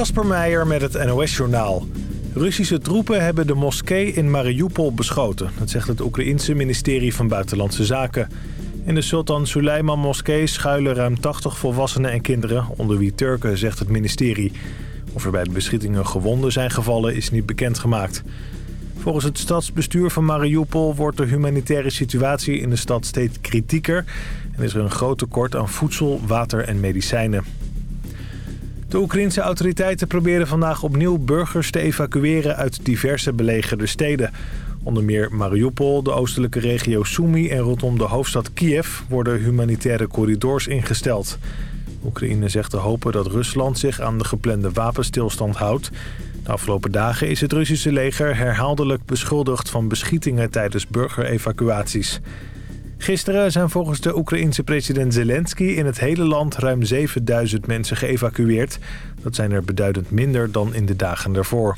Kasper Meijer met het NOS-journaal. Russische troepen hebben de moskee in Mariupol beschoten. Dat zegt het Oekraïense ministerie van Buitenlandse Zaken. In de Sultan Suleiman moskee schuilen ruim 80 volwassenen en kinderen... onder wie Turken, zegt het ministerie. Of er bij de beschietingen gewonden zijn gevallen is niet bekendgemaakt. Volgens het stadsbestuur van Mariupol wordt de humanitaire situatie in de stad steeds kritieker... en is er een groot tekort aan voedsel, water en medicijnen. De Oekraïnse autoriteiten proberen vandaag opnieuw burgers te evacueren uit diverse belegerde steden. Onder meer Mariupol, de oostelijke regio Sumy en rondom de hoofdstad Kiev worden humanitaire corridors ingesteld. Oekraïne zegt te hopen dat Rusland zich aan de geplande wapenstilstand houdt. De afgelopen dagen is het Russische leger herhaaldelijk beschuldigd van beschietingen tijdens burgerevacuaties. Gisteren zijn volgens de Oekraïense president Zelensky in het hele land ruim 7000 mensen geëvacueerd. Dat zijn er beduidend minder dan in de dagen daarvoor.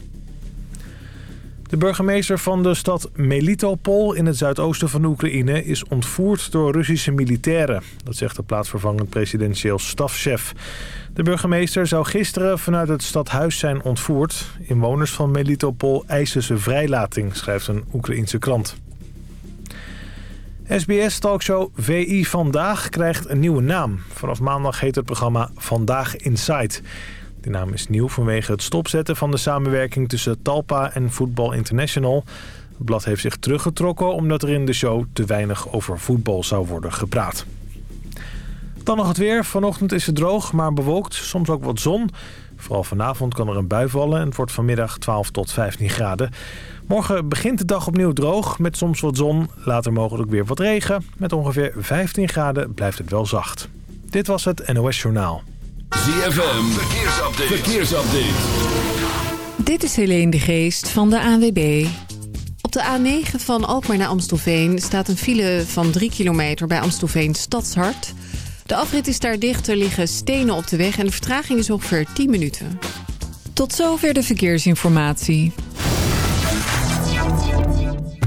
De burgemeester van de stad Melitopol in het zuidoosten van Oekraïne is ontvoerd door Russische militairen. Dat zegt de plaatsvervangend presidentieel stafchef. De burgemeester zou gisteren vanuit het stadhuis zijn ontvoerd. Inwoners van Melitopol eisen ze vrijlating, schrijft een Oekraïense krant. SBS-talkshow VI Vandaag krijgt een nieuwe naam. Vanaf maandag heet het programma Vandaag Inside. De naam is nieuw vanwege het stopzetten van de samenwerking tussen Talpa en Voetbal International. Het blad heeft zich teruggetrokken omdat er in de show te weinig over voetbal zou worden gepraat. Dan nog het weer. Vanochtend is het droog, maar bewolkt. Soms ook wat zon. Vooral vanavond kan er een bui vallen en het wordt vanmiddag 12 tot 15 graden. Morgen begint de dag opnieuw droog met soms wat zon. Later mogelijk weer wat regen. Met ongeveer 15 graden blijft het wel zacht. Dit was het NOS Journaal. ZFM, verkeersupdate. verkeersupdate. Dit is Helene de Geest van de ANWB. Op de A9 van Alkmaar naar Amstelveen staat een file van 3 kilometer bij Amstelveen Stadshart. De afrit is daar dicht, er liggen stenen op de weg en de vertraging is ongeveer 10 minuten. Tot zover de verkeersinformatie.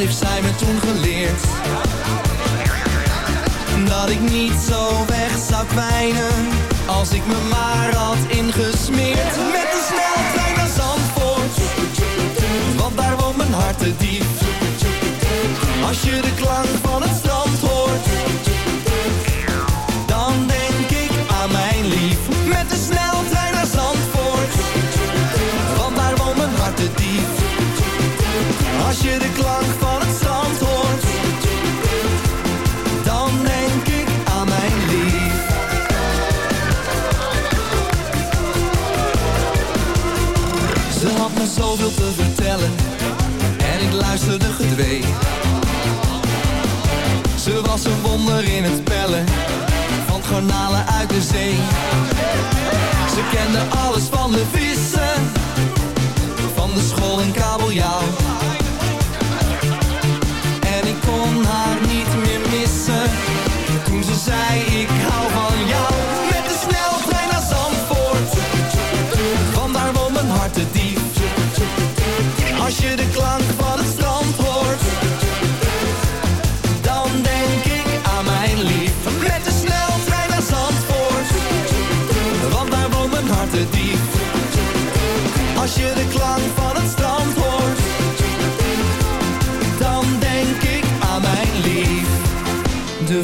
heeft zij me toen geleerd? Dat ik niet zo weg zou kwijnen. Als ik me maar had ingesmeerd. Met de sneltrein naar Zandvoort. Want daar woont mijn hart te diep. Als je de klank van het Van garnalen uit de zee. Ze kende alles van de vissen.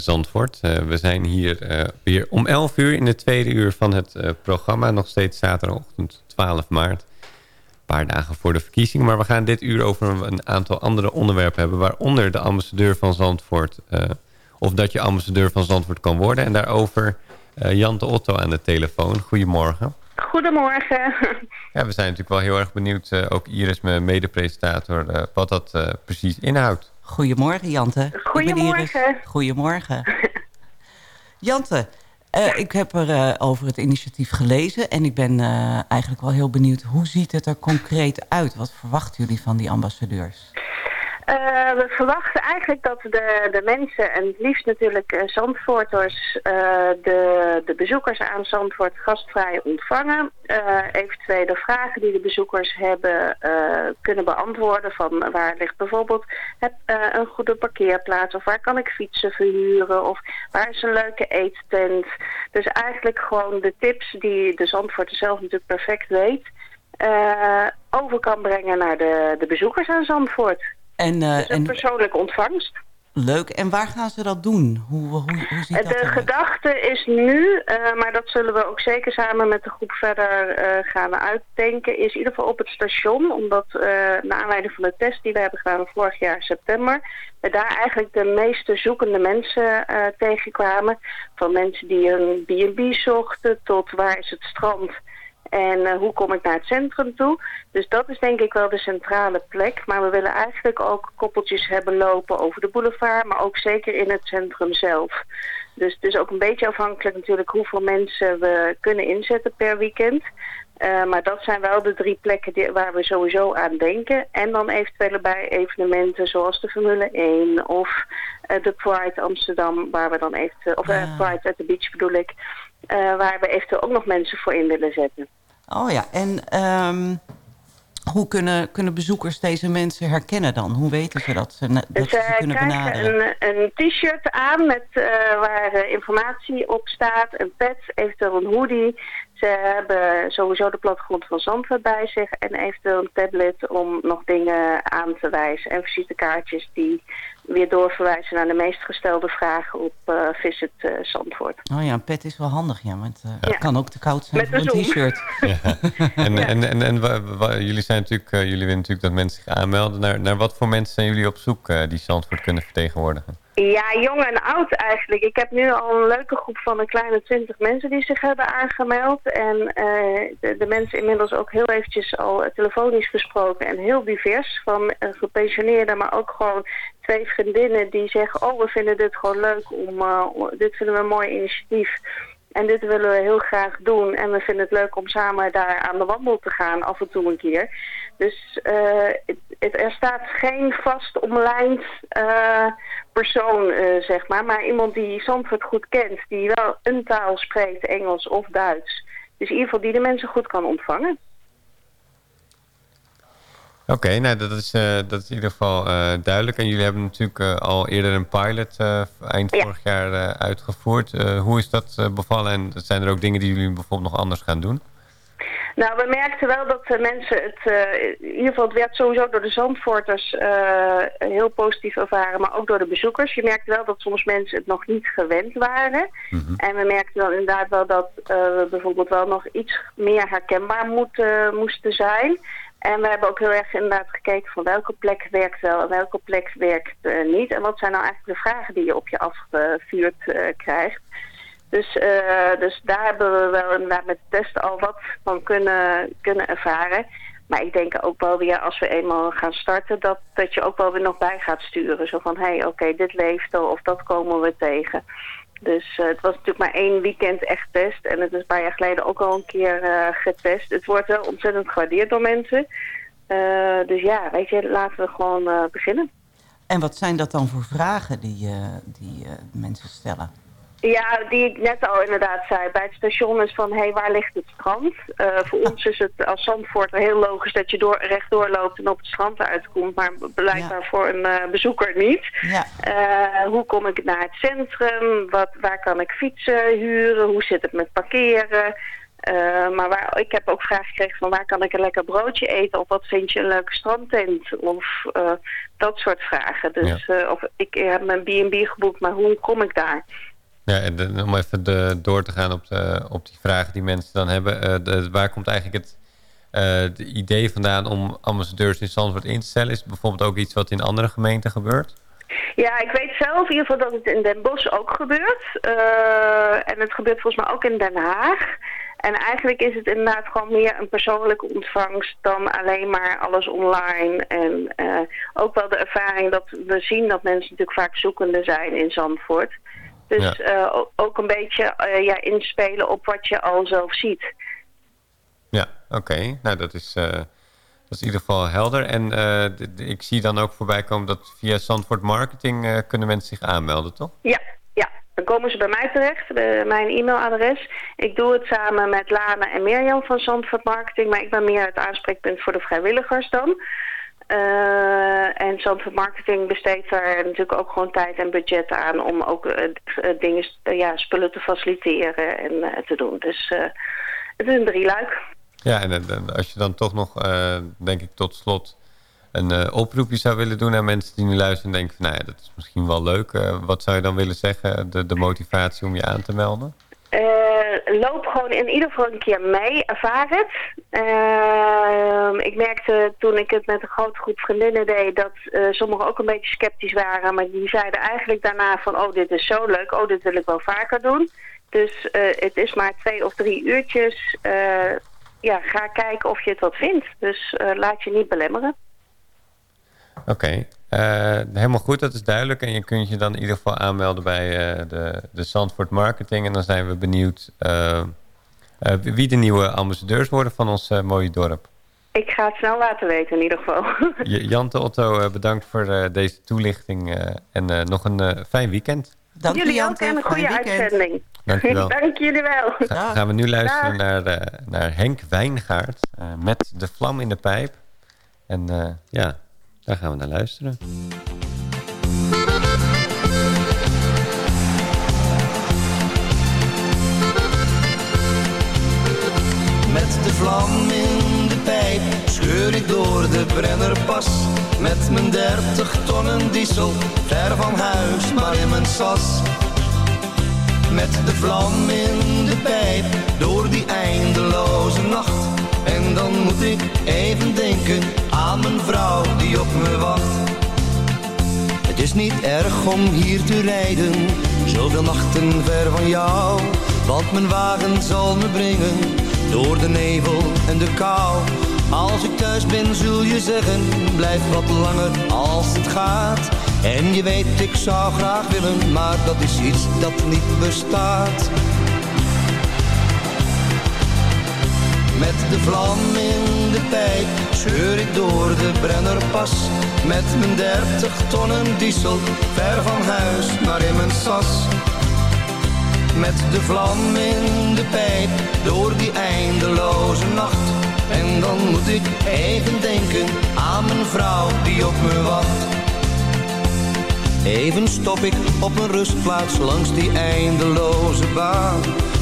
Zandvoort. Eh, we zijn hier eh, weer om 11 uur in de tweede uur van het eh, programma. Nog steeds zaterdagochtend 12 maart. Een paar dagen voor de verkiezingen. Maar we gaan dit uur over een, een aantal andere onderwerpen hebben. Waaronder de ambassadeur van Zandvoort. of dat je ambassadeur van Zandvoort kan worden. En daarover Jan de Otto aan de telefoon. Goedemorgen. Goedemorgen. Ja, we zijn natuurlijk wel heel erg benieuwd. ook Iris, mijn medepresentator. wat dat precies inhoudt. Goedemorgen, Jante. Goedemorgen. Goedemorgen. Jante, eh, ik heb er eh, over het initiatief gelezen... en ik ben eh, eigenlijk wel heel benieuwd... hoe ziet het er concreet uit? Wat verwachten jullie van die ambassadeurs? Eh, we verwachten eigenlijk dat de, de mensen, en het liefst natuurlijk eh, Zandvoorters, eh, de, de bezoekers aan Zandvoort gastvrij ontvangen. Eventuele vragen die de bezoekers hebben kunnen beantwoorden van waar ligt bijvoorbeeld een goede parkeerplaats of waar kan ik fietsen verhuren of waar is een leuke eettent. Dus eigenlijk gewoon de tips die de Zandvoorter zelf natuurlijk perfect weet. over kan brengen naar de, de bezoekers aan Zandvoort. En, eh, Dus een en persoonlijke ontvangst. leuk. En waar gaan ze dat doen? Hoe, hoe, hoe ziet Eh, dat De eruit? gedachte is nu, eh, maar dat zullen we ook zeker samen met de groep verder eh, gaan uitdenken, is in ieder geval op het station, omdat uh, naar aanleiding van de test die we hebben gedaan vorig jaar september, we daar eigenlijk de meeste zoekende mensen tegenkwamen. Van mensen die een B&B zochten tot waar is het strand en uh, hoe kom ik naar het centrum toe? Dus dat is denk ik wel de centrale plek. Maar we willen eigenlijk ook koppeltjes hebben lopen over de boulevard, maar ook zeker in het centrum zelf. Dus het is ook een beetje afhankelijk natuurlijk hoeveel mensen we kunnen inzetten per weekend. Uh, maar dat zijn wel de drie plekken die, waar we sowieso aan denken. En dan eventuele bij evenementen zoals de Formule 1 of uh, de Pride Amsterdam, waar we dan eventueel, of uh, Pride at the Beach bedoel ik, waar we eventueel ook nog mensen voor in willen zetten. Oh ja, en um, hoe kunnen, kunnen bezoekers deze mensen herkennen dan? Hoe weten ze dat ze, dat ze, ze kunnen benaderen? een, een t-shirt aan met, uh, waar informatie op staat, een pet, eventueel een hoodie. Ze hebben sowieso de plattegrond van Zandvoort bij zich en eventueel een tablet om nog dingen aan te wijzen. En visitekaartjes die weer doorverwijzen naar de meest gestelde vragen op uh, Visit uh, Zandvoort. Oh ja, een pet is wel handig, ja, want uh, ja. het kan ook te koud zijn Met voor een t-shirt. Ja. en, ja. en, en, en jullie, zijn natuurlijk, jullie willen natuurlijk dat mensen zich aanmelden. Naar, naar wat voor mensen zijn jullie op zoek die Zandvoort kunnen vertegenwoordigen? Ja, jong en oud eigenlijk. Ik heb nu al een leuke groep van een kleine twintig mensen die zich hebben aangemeld. En uh, de, mensen inmiddels ook heel eventjes al uh, telefonisch gesproken en heel divers. Van uh, gepensioneerden, maar ook gewoon twee vriendinnen die zeggen... oh, we vinden dit gewoon leuk, om, dit vinden we een mooi initiatief. En dit willen we heel graag doen. En we vinden het leuk om samen daar aan de wandel te gaan, af en toe een keer. Dus het, het, er staat geen vast omlijnd persoon, uh, zeg maar. Maar iemand die Zandvoort goed kent, die wel een taal spreekt, Engels of Duits. Dus in ieder geval die de mensen goed kan ontvangen. Oké, okay, nou dat is, uh, dat is in ieder geval uh, duidelijk. En jullie hebben natuurlijk uh, al eerder een pilot eind ja. vorig jaar uitgevoerd. hoe is dat bevallen en zijn er ook dingen die jullie bijvoorbeeld nog anders gaan doen? Nou, we merkten wel dat de mensen het... In ieder geval, het werd sowieso door de Zandvoorters heel positief ervaren, maar ook door de bezoekers. Je merkte wel dat soms mensen het nog niet gewend waren. Mhm. En we merkten dan inderdaad wel dat we bijvoorbeeld wel nog iets meer herkenbaar moesten zijn. En we hebben ook heel erg inderdaad gekeken van welke plek werkt wel en welke plek werkt niet. En wat zijn nou eigenlijk de vragen die je op je afgevuurd krijgt. Dus, uh, dus daar hebben we wel inderdaad met testen al wat van kunnen, kunnen ervaren. Maar ik denk ook wel weer als we eenmaal gaan starten... dat, dat je ook wel weer nog bij gaat sturen. Zo van, hé, hey, oké, dit leeft al of dat komen we tegen. Dus uh, het was natuurlijk maar één weekend echt test. En het is een paar jaar geleden ook al een keer uh, getest. Het wordt wel ontzettend gewaardeerd door mensen. Uh, dus ja, weet je, laten we gewoon beginnen. En wat zijn dat dan voor vragen die, die mensen stellen? Ja, die ik net al inderdaad zei. Bij het station is van, hé, hey, waar ligt het strand? Uh, voor ons is het als Zandvoort heel logisch dat je door, rechtdoor loopt en op het strand uitkomt. Maar blijkbaar ja. voor een uh, bezoeker niet. Ja. Uh, hoe kom ik naar het centrum? Wat, waar kan ik fietsen huren? Hoe zit het met parkeren? maar waar, ik heb ook vragen gekregen van waar kan ik een lekker broodje eten? Of wat vind je een leuke strandtent? Of dat soort vragen. Dus ja. of ik heb mijn B&B geboekt, maar hoe kom ik daar? Ja, en om even de, door te gaan op, de, op die vragen die mensen dan hebben. De, waar komt eigenlijk het de idee vandaan om ambassadeurs in Zandvoort in te stellen? Is het bijvoorbeeld ook iets wat in andere gemeenten gebeurt? Ja, ik weet zelf in ieder geval dat het in Den Bosch ook gebeurt. Uh, en het gebeurt volgens mij ook in Den Haag. En eigenlijk is het inderdaad gewoon meer een persoonlijke ontvangst dan alleen maar alles online. En ook wel de ervaring dat we zien dat mensen natuurlijk vaak zoekende zijn in Zandvoort. Dus ja. uh, ook een beetje uh, ja, inspelen op wat je al zelf ziet. Ja, oké. Okay. Nou, dat is, uh, dat is in ieder geval helder. En ik zie dan ook voorbij komen dat via Zandvoort Marketing kunnen mensen zich aanmelden, toch? Ja, ja. Dan komen ze bij mij terecht, bij mijn e-mailadres. Ik doe het samen met Lana en Mirjam van Zandvoort Marketing. Maar ik ben meer het aanspreekpunt voor de vrijwilligers dan. Uh, en Zandvoort Marketing besteedt daar natuurlijk ook gewoon tijd en budget aan om ook uh, dingen, ja, spullen te faciliteren en te doen. Dus het is een drieluik. Ja, en als je dan toch nog, denk ik tot slot, een oproepje zou willen doen aan mensen die nu luisteren en denken van, nou ja, dat is misschien wel leuk. wat zou je dan willen zeggen, de, de motivatie om je aan te melden? Uh, loop gewoon in ieder geval een keer mee, ervaar het. Uh, ik merkte toen ik het met een grote groep vriendinnen deed... dat uh, sommigen ook een beetje sceptisch waren. Maar die zeiden eigenlijk daarna van... oh, dit is zo leuk, oh, dit wil ik wel vaker doen. Dus het is maar twee of drie uurtjes. ja, ga kijken of je het wat vindt. Dus laat je niet belemmeren. Oké. Uh, helemaal goed, dat is duidelijk. En je kunt je dan in ieder geval aanmelden bij uh, de, de Zandvoort Marketing. En dan zijn we benieuwd uh, wie de nieuwe ambassadeurs worden van ons mooie dorp. Ik ga het snel laten weten in ieder geval. Jante Otto, bedankt voor deze toelichting. en nog een fijn weekend. Dank jullie Jante, ook en een goede uitzending. Dank je wel. Dank jullie wel. Ga, gaan we nu luisteren naar, naar Henk Wijngaard met De Vlam in de Pijp. En ja... Daar gaan we naar luisteren. Met de vlam in de pijp scheur ik door de Brennerpas. Met mijn dertig tonnen diesel, ver van huis, maar in mijn sas. Met de vlam in de pijp, door die eindeloze nacht. Dan moet ik even denken aan mijn vrouw die op me wacht. Het is niet erg om hier te rijden, zoveel nachten ver van jou. Want mijn wagen zal me brengen, door de nevel en de kou. Als ik thuis ben zul je zeggen, blijf wat langer als het gaat. En je weet, ik zou graag willen, maar dat is iets dat niet bestaat. Met de vlam in de pijp scheur ik door de Brennerpas. Met mijn dertig tonnen diesel, ver van huis, maar in mijn sas. Met de vlam in de pijp, door die eindeloze nacht. En dan moet ik even denken aan mijn vrouw die op me wacht. Even stop ik op een rustplaats langs die eindeloze baan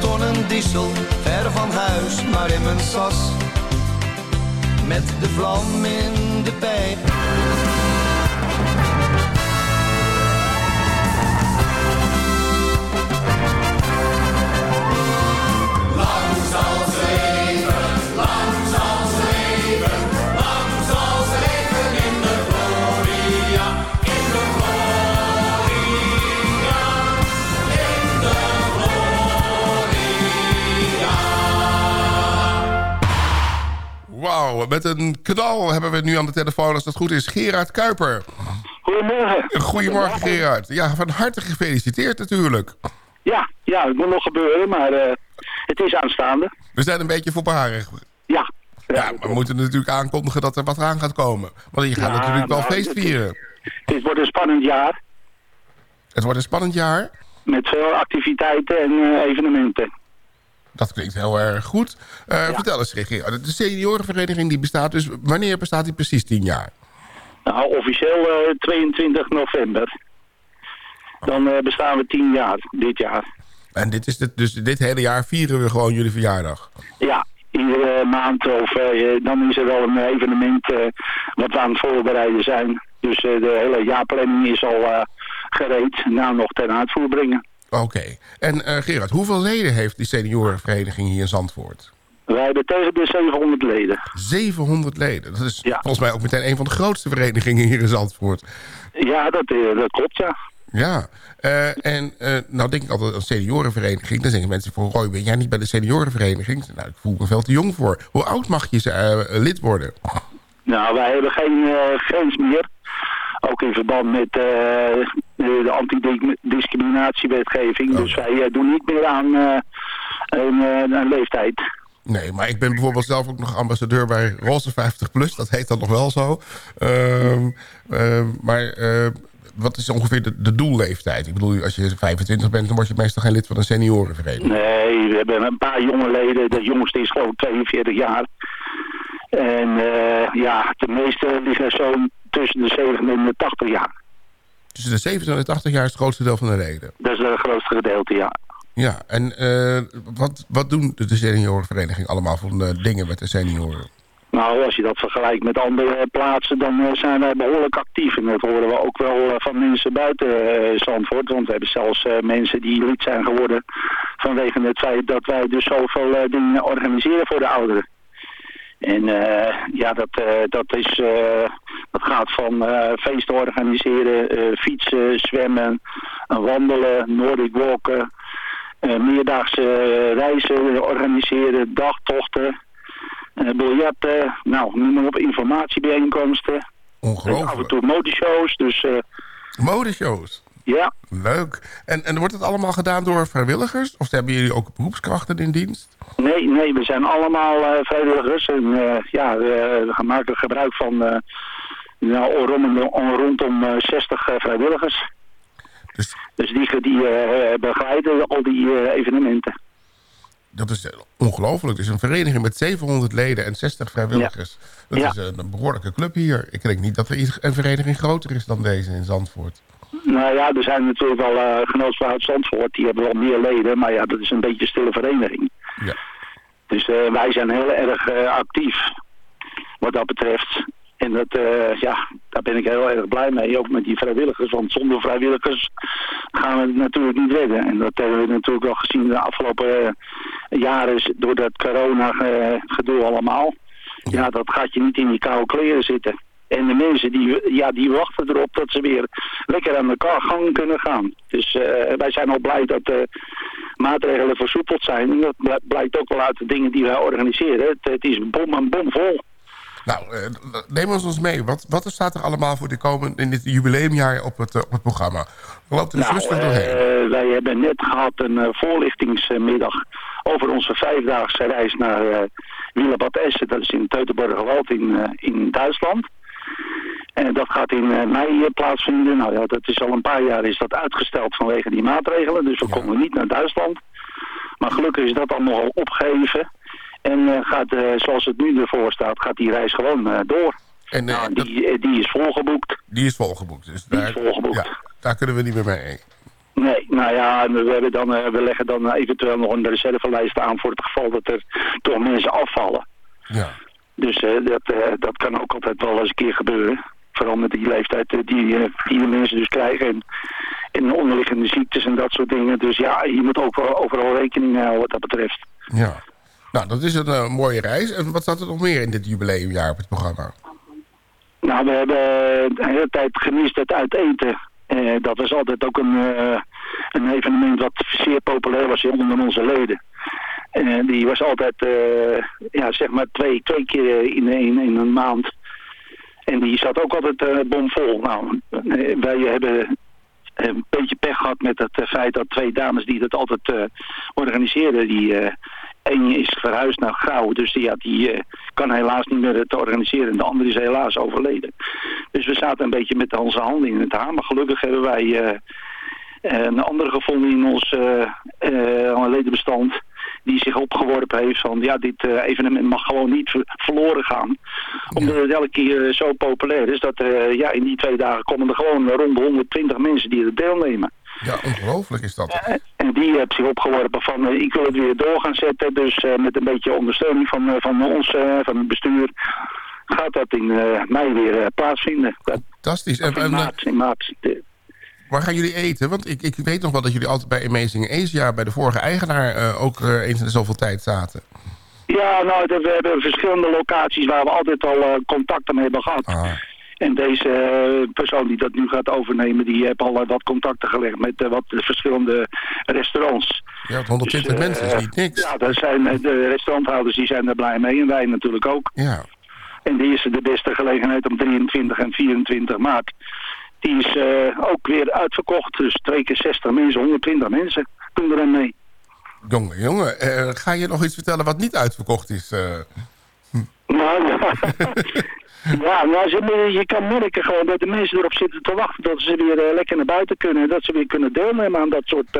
tonnen diesel, ver van huis, maar in mijn sas. Met de vlam in de pijp. Met een knal hebben we nu aan de telefoon, als dat goed is, Gerard Kuiper. Goedemorgen. Goedemorgen Gerard. Ja, van harte gefeliciteerd natuurlijk. Ja, ja, het moet nog gebeuren, maar uh, het is aanstaande. We zijn een beetje voorbarig. Ja. Ja, we moeten natuurlijk aankondigen dat er wat aan gaat komen. Want je gaat ja, natuurlijk wel feest vieren. Dit wordt een spannend jaar. Het wordt een spannend jaar? Met veel activiteiten en uh, evenementen. Dat klinkt heel erg goed. Uh, ja. Vertel eens, Gerard. De seniorenvereniging die bestaat dus... Wanneer bestaat die precies tien jaar? Nou, officieel uh, 22 november. Dan uh, bestaan we tien jaar, dit jaar. En dit is het, dus dit hele jaar vieren we gewoon jullie verjaardag? Ja, iedere maand of dan is er wel een evenement wat we aan het voorbereiden zijn. Dus de hele jaarplanning is al gereed. Nou, nog ten uitvoer brengen. Oké. En uh, Gerard, hoeveel leden heeft die seniorenvereniging hier in Zandvoort? Wij hebben tegen de 700 leden. 700 leden? Dat is ja. volgens mij ook meteen een van de grootste verenigingen hier in Zandvoort. Ja, dat, dat klopt, ja. Ja, uh, en uh, nou denk ik altijd een seniorenvereniging. Dan zeggen mensen van, Roy, ben jij niet bij de seniorenvereniging? Nou, ik voel me veel te jong voor. Hoe oud mag je lid worden? Nou, wij hebben geen grens meer. Ook in verband met uh, de antidiscriminatiewetgeving. Oh. Dus wij uh, doen niet meer aan uh, een, een, leeftijd. Nee, maar ik ben bijvoorbeeld zelf ook nog ambassadeur bij Roze 50 Plus. Dat heet dan nog wel zo. Ehm, ehm, maar wat is ongeveer de, de, doelleeftijd? Ik bedoel, als je 25 bent, dan word je meestal geen lid van een seniorenvereniging. Nee, we hebben een paar jonge leden. De jongste is gewoon 42 jaar. En ja, de meeste liggen zo'n tussen de 70 en de 80 jaar. Tussen de 70 en de 80 jaar is het grootste deel van de leden? Dat is het grootste gedeelte, ja. Ja, en uh, wat, wat doen de seniorenvereniging allemaal voor uh, dingen met de senioren? Nou, als je dat vergelijkt met andere plaatsen, dan uh, zijn wij behoorlijk actief. En dat horen we ook wel van mensen buiten Zandvoort. Want we hebben zelfs mensen die lid zijn geworden vanwege het feit dat wij dus zoveel dingen organiseren voor de ouderen. En uh, ja, dat, uh, dat, is, uh, dat gaat van feesten organiseren, fietsen, zwemmen, wandelen, Nordic walken, meerdaagse reizen organiseren, dagtochten, biljetten, nou, noem maar op, informatiebijeenkomsten. Ongelooflijk. af en toe modeshows, dus... modeshows? Ja. Leuk. En, en wordt het allemaal gedaan door vrijwilligers? Of hebben jullie ook beroepskrachten in dienst? Nee, nee we zijn allemaal uh, vrijwilligers. En uh, ja, we, we maken gebruik van uh, nou, rondom, rondom 60 vrijwilligers. Dus, dus die, die begeleiden al die evenementen. Dat is ongelooflijk. Het is een vereniging met 700 leden en 60 vrijwilligers. Dat is een behoorlijke club hier. Ik denk niet dat er een vereniging groter is dan deze in Zandvoort. Nou ja, er zijn natuurlijk wel uh, genootschap uit Zandvoort. Die hebben wel meer leden, maar ja, dat is een beetje een stille vereniging. Ja. Dus uh, wij zijn heel erg uh, actief wat dat betreft. En dat, ja, daar ben ik heel erg blij mee, ook met die vrijwilligers. Want zonder vrijwilligers gaan we het natuurlijk niet redden. En dat hebben we natuurlijk wel gezien de afgelopen jaren door dat corona-gedoe allemaal. Ja, dat gaat je niet in die koude kleren zitten. En de mensen die, ja, die wachten erop dat ze weer lekker aan elkaar gang kunnen gaan. Dus uh, wij zijn al blij dat de maatregelen versoepeld zijn. En dat blijkt ook wel uit de dingen die wij organiseren. Het, het is bom en bom vol. Nou, uh, neem ons eens mee. Wat, wat staat er allemaal voor de komende, in dit jubileumjaar op het, op het programma? Loopt er nou, doorheen? wij hebben net gehad een voorlichtingsmiddag over onze vijfdaagse reis naar uh, Willebad Essen. Dat is in Teutoburgerwald in, in Duitsland. En dat gaat in eh, mei eh, plaatsvinden. Nou ja, dat is al een paar jaar is dat uitgesteld vanwege die maatregelen. Dus we komen niet naar Duitsland. Maar gelukkig is dat allemaal al opgegeven. En uh, gaat, zoals het nu ervoor staat, gaat die reis gewoon door. En nou, die, die is volgeboekt. Die is volgeboekt. Dus die daar, is volgeboekt. Ja, daar kunnen we niet meer mee. Nee, nou ja, we, hebben dan, we leggen dan eventueel nog een reservelijst aan voor het geval dat er toch mensen afvallen. Ja. Dus dat, dat kan ook altijd wel eens een keer gebeuren. Vooral met die leeftijd eh, die, eh, die de mensen dus krijgen. En, en onderliggende ziektes en dat soort dingen. Dus ja, je moet ook wel overal rekening houden wat dat betreft. Ja. Nou, dat is een uh, mooie reis. En wat staat er nog meer in dit jubileumjaar op het programma? Nou, we hebben de hele tijd gemist het uit eten. dat was altijd ook een, een evenement wat zeer populair was onder onze leden. Uh, die was altijd, ja, zeg maar twee, twee keer in, in, in een maand. En die zat ook altijd uh, bomvol. Nou, eh, wij hebben een beetje pech gehad met het eh, feit dat twee dames die dat altijd organiseerden, die uh, één is verhuisd naar Grauw, dus ja, die kan helaas niet meer het organiseren. En de andere is helaas overleden. Dus we zaten een beetje met onze handen in het haar, maar gelukkig hebben wij een andere gevonden in ons ledenbestand die zich opgeworpen heeft van ja, dit uh, evenement mag gewoon niet verloren gaan. Omdat het elke keer zo populair is dat uh, ja, in die twee dagen komen er gewoon rond de 120 mensen die er deelnemen. Ja, ongelooflijk is dat. En die heeft zich opgeworpen van ik wil het weer door gaan zetten. Dus met een beetje ondersteuning van, van ons, van het bestuur, gaat dat in mei weer plaatsvinden. Fantastisch. En, in maart, in maart. Waar gaan jullie eten? Want ik, ik weet nog wel dat jullie altijd bij Amazing Asia... bij de vorige eigenaar uh, ook uh, eens in zoveel tijd zaten. Ja, nou, we hebben verschillende locaties waar we altijd al uh, contacten mee hebben gehad. Ah. En deze persoon die dat nu gaat overnemen, die heeft al wat contacten gelegd met wat verschillende restaurants. Ja, 120 dus, mensen is niet niks. Ja, daar zijn, de restauranthouders die zijn er blij mee en wij natuurlijk ook. Ja. En die is de beste gelegenheid om 23 en 24 maart die is uh, ook weer uitverkocht. Dus twee keer 60 mensen, 120 mensen doen er aan mee. Jongen, jongen. Uh, ga je nog iets vertellen wat niet uitverkocht is? Uh... Nou, ja. ja, nou, ze, je kan merken gewoon dat de mensen erop zitten te wachten dat ze weer lekker naar buiten kunnen. Dat ze weer kunnen deelnemen aan dat soort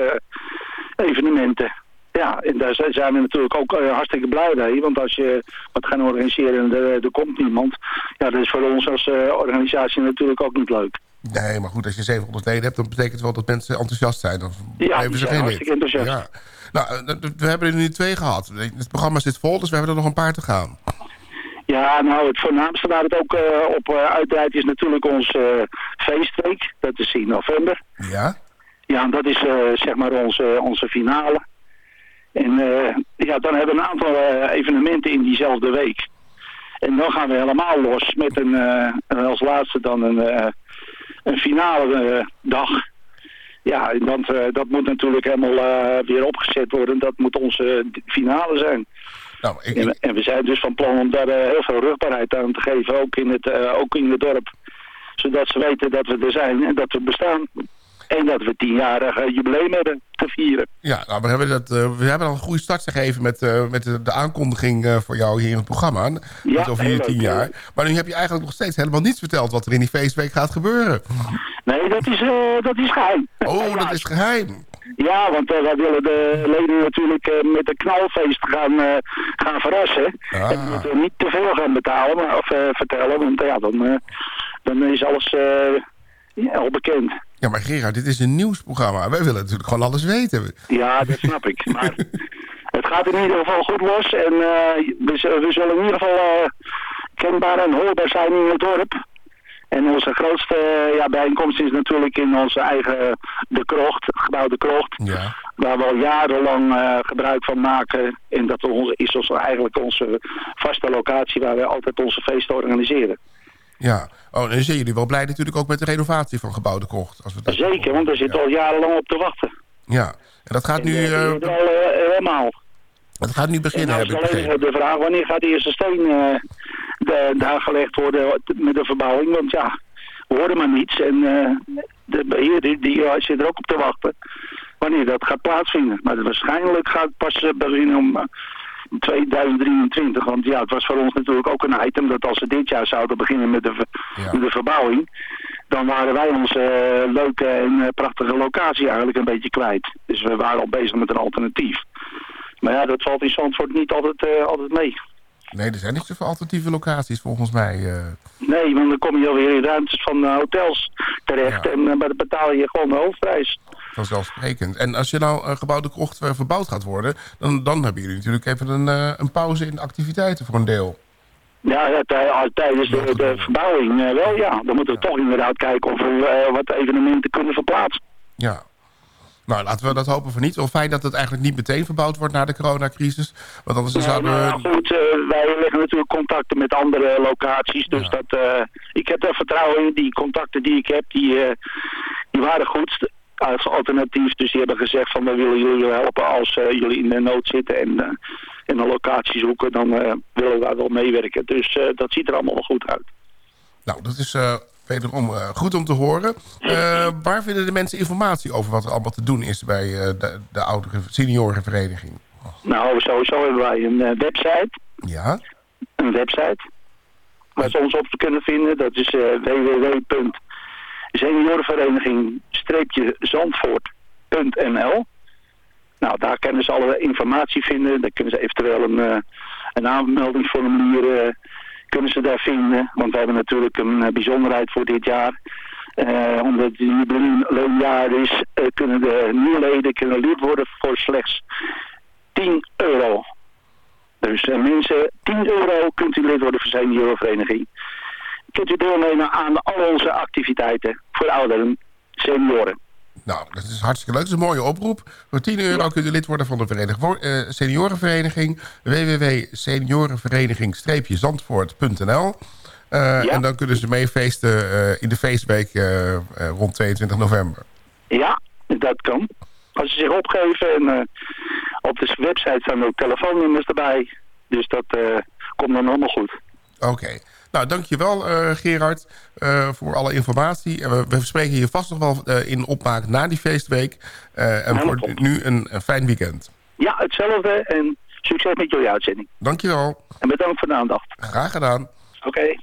evenementen. Ja, en daar zijn we natuurlijk ook hartstikke blij mee. Want als je wat gaat organiseren en er, er komt niemand... ja, dat is voor ons als organisatie natuurlijk ook niet leuk. Nee, maar goed, als je 700 leden hebt... dan betekent het wel dat mensen enthousiast zijn. Dan ja, die zijn hartstikke enthousiast. Ja. Nou, eh, we hebben er nu twee gehad. Het programma zit vol, dus we hebben er nog een paar te gaan. Ja, nou, het voornaamste waar het ook uh, op uh, uitdraait is natuurlijk onze feestweek. Dat is in november. Ja? Ja, dat is zeg maar onze, onze finale. En ja, dan hebben we een aantal evenementen in diezelfde week. En dan gaan we helemaal los met een, als laatste dan een een finale eh, dag. Ja, want uh, dat moet natuurlijk helemaal uh, weer opgezet worden. Dat moet onze finale zijn. Nou, ik... en, en, we zijn dus van plan om daar heel veel rugbaarheid aan te geven, ook in, het, ook in het dorp. Zodat ze weten dat we er zijn en dat we bestaan. En dat we tienjarig uh, jubileum hebben te vieren. Ja, nou, we, hebben dat, uh, we hebben al een goede start gegeven met, uh, met de, de aankondiging voor jou hier in het programma. Ja, over hier tien jaar. Maar nu heb je eigenlijk nog steeds helemaal niets verteld wat er in die feestweek gaat gebeuren. Nee, dat is, dat is geheim. Oh, dat is geheim. Ja, want uh, wij willen de leden natuurlijk uh, met een knalfeest gaan, uh, gaan verrassen. Ah. En moeten niet te veel gaan betalen, maar, of vertellen, want ja, dan, dan is alles ja, al bekend. Ja, maar Gerard, dit is een nieuwsprogramma. Wij willen natuurlijk gewoon alles weten. Ja, dat snap ik. Maar het gaat in ieder geval goed los. En we, we, zullen in ieder geval kenbaar en hoorbaar zijn in het dorp. En onze grootste ja, bijeenkomst is natuurlijk in onze eigen De Krocht, gebouw De Krocht. Ja. Waar we al jarenlang uh, gebruik van maken. En dat is ons eigenlijk onze vaste locatie waar we altijd onze feesten organiseren. Ja, oh, dan zijn jullie wel blij natuurlijk ook met de renovatie van gebouw De Krocht. Als we dat Zeker, want daar zitten al jarenlang op te wachten. Ja, en dat gaat nu... Uh, al uh, helemaal. Dat gaat nu beginnen, heb ik begrepen. de vraag, wanneer gaat de eerste steen de, daar gelegd worden met de verbouwing? Want ja, we horen maar niets. En de beheer die, die zit er ook op te wachten wanneer dat gaat plaatsvinden. Maar waarschijnlijk gaat het pas beginnen om... 2023. Want ja, het was voor ons natuurlijk ook een item dat als we dit jaar zouden beginnen met de, de verbouwing, dan waren wij onze uh, leuke en prachtige locatie eigenlijk een beetje kwijt. Dus we waren al bezig met een alternatief. Maar ja, dat valt in Zandvoort niet altijd, uh, altijd mee. Nee, er zijn niet zoveel alternatieve locaties volgens mij. Uh... Nee, want dan kom je alweer in ruimtes van uh, hotels terecht ja. en uh, dan betaal je gewoon de hoofdprijs. Vanzelfsprekend. En als je nou een gebouwde krocht verbouwd gaat worden, dan, dan hebben jullie natuurlijk even een, een pauze in de activiteiten voor een deel. Ja, tijdens de, de verbouwing wel ja. Dan moeten we toch inderdaad kijken of we wat evenementen kunnen verplaatsen. Ja, nou, laten we dat hopen voor niet. Wel fijn dat het eigenlijk niet meteen verbouwd wordt na de coronacrisis. Want anders zouden we... Nou, goed, uh, wij leggen natuurlijk contacten met andere locaties. Dus dat, uh, ik heb er vertrouwen in. Die contacten die ik heb, die, die waren goed alternatief. Dus die hebben gezegd van we willen jullie helpen als jullie in de nood zitten en, en een locatie zoeken. Dan willen wij wel meewerken. Dus dat ziet er allemaal wel goed uit. Nou, dat is Wederom uh, goed om te horen. Uh, waar vinden de mensen informatie over wat er allemaal te doen is bij uh, de, de oudere seniorenvereniging? Nou, sowieso hebben wij een website. Ja? Een website. Waar ze ons op kunnen vinden. Dat is www.seniorenvereniging-zandvoort.nl Nou, daar kunnen ze alle informatie vinden. Daar kunnen ze eventueel een, een aanmeldingsformulier kunnen ze daar vinden. Want we hebben natuurlijk een eh, bijzonderheid voor dit jaar. Uh, omdat het jubileumjaar is, kunnen de nieuwe leden kunnen lid worden voor slechts 10 euro. Dus mensen, 10 euro kunt u lid worden voor zijn seniorenvereniging. Kunt u deelnemen aan al onze activiteiten voor ouderen, senioren. Nou, dat is hartstikke leuk. Dat is een mooie oproep. Voor 10 euro ja. kunt u lid worden van de vereniging, uh, seniorenvereniging. www.seniorenvereniging-zandvoort.nl uh, ja. En dan kunnen ze meefeesten uh, in de feestweek rond 22 november. Ja, dat kan. Als ze zich opgeven en op de website staan ook telefoonnummers erbij. Dus dat komt dan allemaal goed. Oké. Okay. Nou, dankjewel uh, Gerard uh, voor alle informatie. En we, we spreken je vast nog wel uh, in opmaak na die feestweek. en voor nu een, een, fijn weekend. Ja, hetzelfde en succes met jullie uitzending. Dankjewel. En bedankt voor de aandacht. Graag gedaan. Oké. Okay.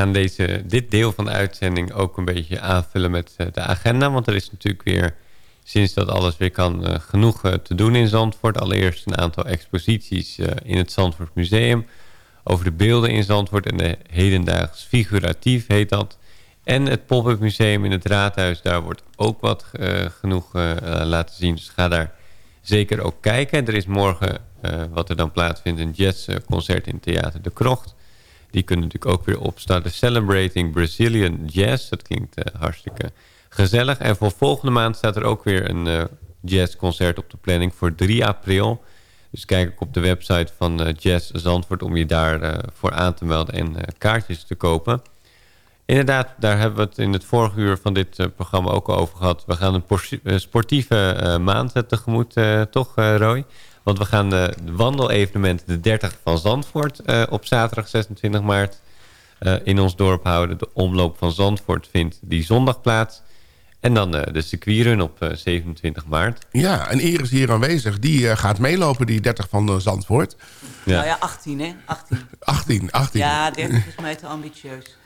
Gaan deze, dit deel van de uitzending ook een beetje aanvullen met eh, de agenda. Want er is natuurlijk weer, sinds dat alles weer kan, uh, genoeg uh, te doen in Zandvoort. Allereerst een aantal exposities in het Zandvoort Museum. Over de beelden in Zandvoort en de hedendaags figuratief heet dat. En het pop-up museum in het Raadhuis, daar wordt ook wat genoeg laten zien. Dus ga daar zeker ook kijken. Er is morgen, wat er dan plaatsvindt, een jazzconcert in Theater De Krocht. Die kunnen natuurlijk ook weer opstarten. Celebrating Brazilian Jazz. Dat klinkt uh, hartstikke gezellig. En voor volgende maand staat er ook weer een uh, jazzconcert op de planning voor 3 april. Dus kijk ook op de website van uh, Jazz Zandvoort om je daarvoor voor aan te melden en kaartjes te kopen. Inderdaad, daar hebben we het in het vorige uur van dit programma ook al over gehad. We gaan een sportieve maand tegemoet, toch Roy? Want we gaan de wandelevenement de 30 van Zandvoort uh, op zaterdag 26 maart uh, in ons dorp houden. De omloop van Zandvoort vindt die zondag plaats. En dan uh, de circuitrun op 27 maart. Ja, en Iris is hier aanwezig. Die gaat meelopen, die 30 van Zandvoort. Ja. Nou ja, 18 hè? 18. 18, 18. Ja, 30 is mij te ambitieus.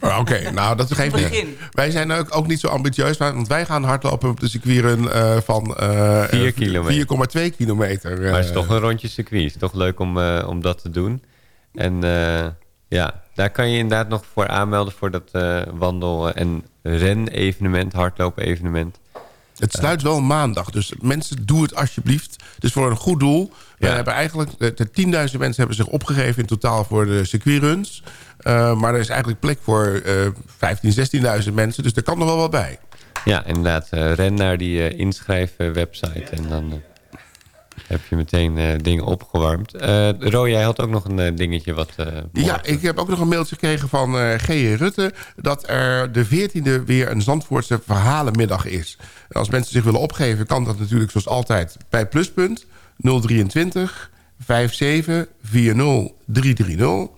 Oh, oké, nou dat geeft niet. Wij zijn ook, ook niet zo ambitieus, want wij gaan hardlopen op de circuitrun uh, van uh, 4,2 kilometer. Maar het is toch een rondje circuit. Het is toch leuk om, uh, om dat te doen. En ja, daar kan je inderdaad nog voor aanmelden voor dat wandel- en ren-evenement, hardlopen-evenement. Het sluit wel maandag, dus mensen, doe het alsjeblieft. Dus voor een goed doel. We hebben eigenlijk, de 10.000 mensen hebben zich opgegeven in totaal voor de circuitruns. Uh, maar er is eigenlijk plek voor uh, 15.000, 16.000 mensen, dus er kan nog wel wat bij. Ja, inderdaad. Uh, ren naar die uh, inschrijfwebsite en dan heb je meteen dingen opgewarmd. Ro, jij had ook nog een dingetje wat... ja, ik heb ook nog een mailtje gekregen van G. Rutte... dat er de 14e weer een Zandvoortse verhalenmiddag is. En als mensen zich willen opgeven, kan dat natuurlijk zoals altijd bij Pluspunt 023 57 40 330...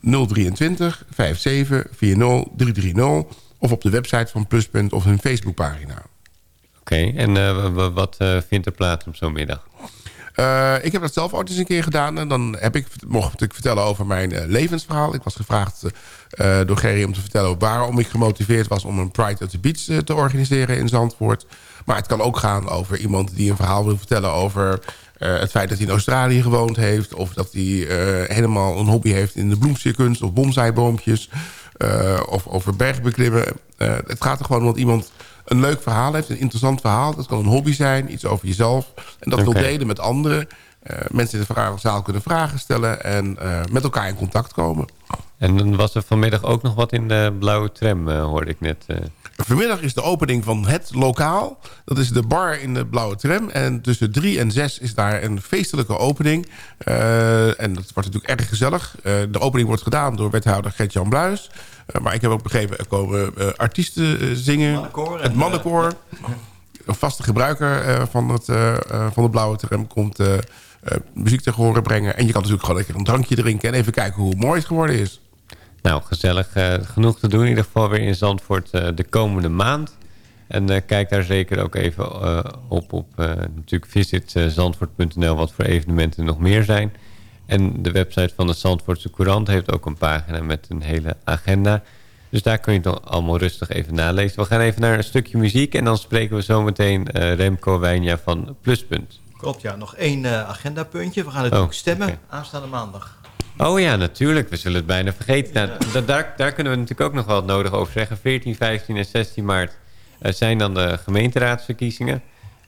023 57 40 330 of op de website van Pluspunt of hun Facebookpagina. Oké, en uh, wat uh, vindt er plaats op zo'n middag? Uh, ik heb dat zelf ooit eens een keer gedaan. En dan heb ik, mocht ik vertellen over mijn levensverhaal. Ik was gevraagd door Gerry om te vertellen waarom ik gemotiveerd was... om een Pride at the Beach te organiseren in Zandvoort. Maar het kan ook gaan over iemand die een verhaal wil vertellen over uh, het feit dat hij in Australië gewoond heeft... of dat hij uh, helemaal een hobby heeft in de bloemsierkunst... of bonsai-boompjes, uh, of over bergbeklimmen. het gaat er gewoon om dat iemand een leuk verhaal heeft, een interessant verhaal. Dat kan een hobby zijn, iets over jezelf. En dat okay. wil delen met anderen. mensen in de zaal kunnen vragen stellen... en met elkaar in contact komen. En dan was er vanmiddag ook nog wat in de blauwe tram, hoorde ik net... Vanmiddag is de opening van het lokaal. Dat is de bar in de Blauwe Tram. En tussen drie en zes is daar een feestelijke opening. Uh, en dat wordt natuurlijk erg gezellig. Uh, de opening wordt gedaan door wethouder Gert-Jan Bluis. Uh, maar ik heb ook begrepen, er komen artiesten zingen. Mannenkoor het mannenkoor. Een vaste gebruiker van, het, van de Blauwe Tram komt muziek te horen brengen. En je kan natuurlijk gewoon lekker een drankje drinken... en even kijken hoe mooi het geworden is. Nou, gezellig. Uh, genoeg te doen in ieder geval weer in Zandvoort uh, de komende maand. En uh, kijk daar zeker ook even op op natuurlijk visitzandvoort.nl wat voor evenementen nog meer zijn. En de website van de Zandvoortse Courant heeft ook een pagina met een hele agenda. Dus daar kun je het allemaal rustig even nalezen. We gaan even naar een stukje muziek en dan spreken we zometeen Remco Wijnja van Pluspunt. Klopt, ja. Nog één agendapuntje. We gaan natuurlijk oh, stemmen okay. aanstaande maandag. Oh ja, natuurlijk. We zullen het bijna vergeten. Nou, daar, daar kunnen we natuurlijk ook nog wel wat nodig over zeggen. 14, 15 en 16 maart uh, zijn dan de gemeenteraadsverkiezingen.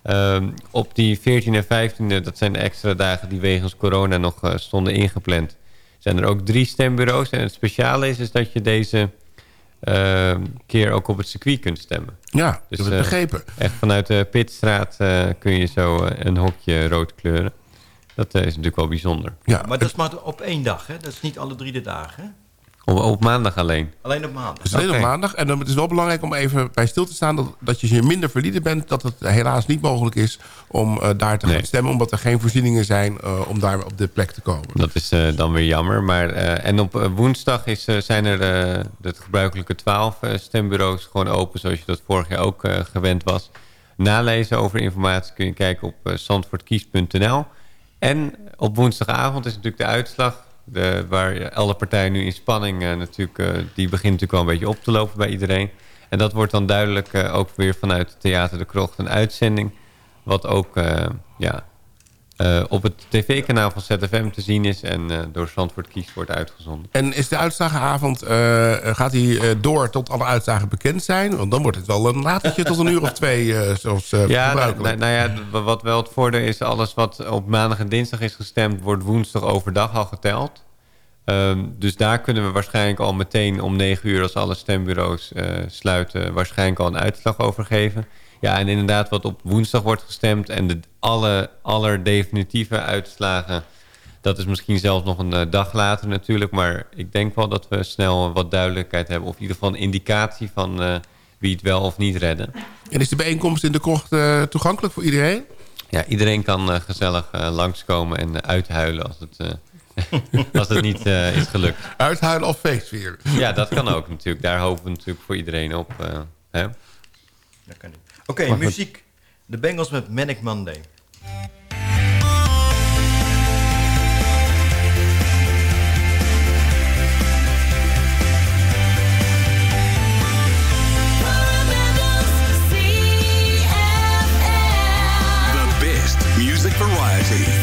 Um, op die 14 en 15, dat zijn de extra dagen die wegens corona nog uh, stonden ingepland. Zijn er ook drie stembureaus. En het speciale is, is dat je deze uh, keer ook op het circuit kunt stemmen. Ja, dus, ik heb het begrepen. Echt vanuit de Pitstraat kun je zo een hokje rood kleuren. Dat is natuurlijk wel bijzonder. Ja, maar dat is maar op één dag, hè? Dat is niet alle drie de dagen, hè? Op, op maandag alleen? Alleen op maandag. Dus alleen okay. op maandag. En dan, het is wel belangrijk om even bij stil te staan... dat, dat je je minder verlieden bent... dat het helaas niet mogelijk is om uh, daar te nee. gaan stemmen... omdat er geen voorzieningen zijn uh, om daar op de plek te komen. Dat is uh, dan weer jammer. Maar, en op woensdag is, zijn er de gebruikelijke twaalf stembureaus gewoon open... zoals je dat vorig jaar ook gewend was. Nalezen over informatie kun je kijken op uh, zandvoortkies.nl... En op woensdagavond is natuurlijk de uitslag De, waar alle partijen nu in spanning uh, natuurlijk... Uh, die begint natuurlijk wel een beetje op te lopen bij iedereen. En dat wordt dan duidelijk uh, ook weer vanuit Theater de Krocht een uitzending. Wat ook ja, uh, op het tv-kanaal van ZFM te zien is... en uh, door Zandvoort Kies wordt uitgezonden. En is de uitslagenavond, uh, gaat hij door tot alle uitslagen bekend zijn? Want dan wordt het wel een latertje tot een uur of twee, zoals ja, nou, nou, ja, wat wel het voordeel is... alles wat op maandag en dinsdag is gestemd... wordt woensdag overdag al geteld. Um, dus daar kunnen we waarschijnlijk al meteen om negen uur... als alle stembureaus sluiten... waarschijnlijk al een uitslag over geven... Ja, en inderdaad wat op woensdag wordt gestemd... en de alle allerdefinitieve uitslagen... dat is misschien zelfs nog een uh, dag later natuurlijk... maar ik denk wel dat we snel wat duidelijkheid hebben... of in ieder geval een indicatie van uh, wie het wel of niet redden. En is de bijeenkomst in de krocht uh, toegankelijk voor iedereen? Ja, iedereen kan gezellig langskomen en uithuilen als het... als het niet is gelukt. Uithuilen of feestvieren? Ja, dat kan ook natuurlijk. Daar hopen we natuurlijk voor iedereen op. hè? Dat kan niet. Oké, okay, muziek. De Bengals met Manic Monday. The best music variety.